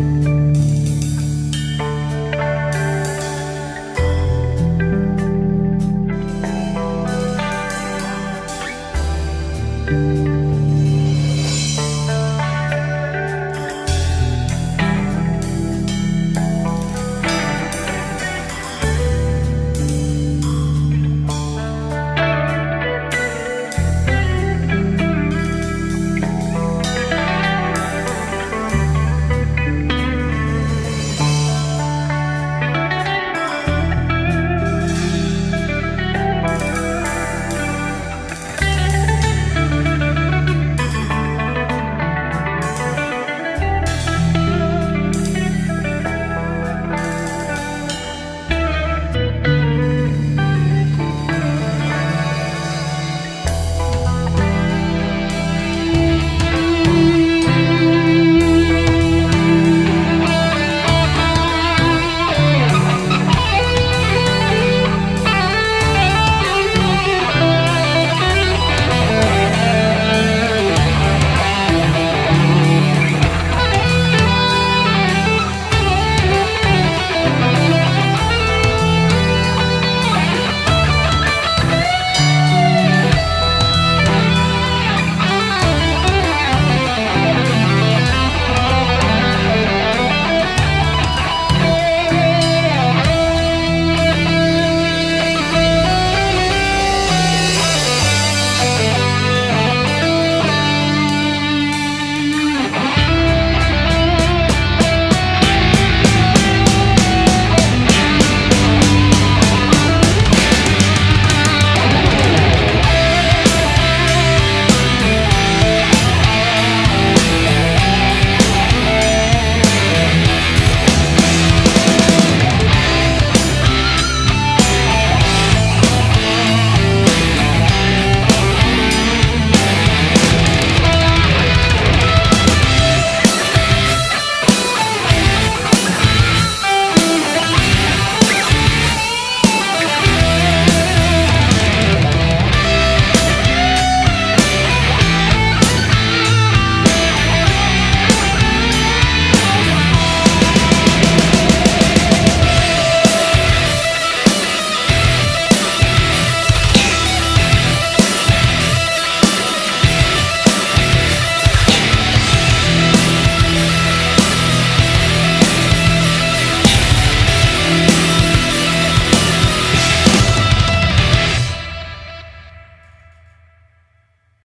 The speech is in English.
you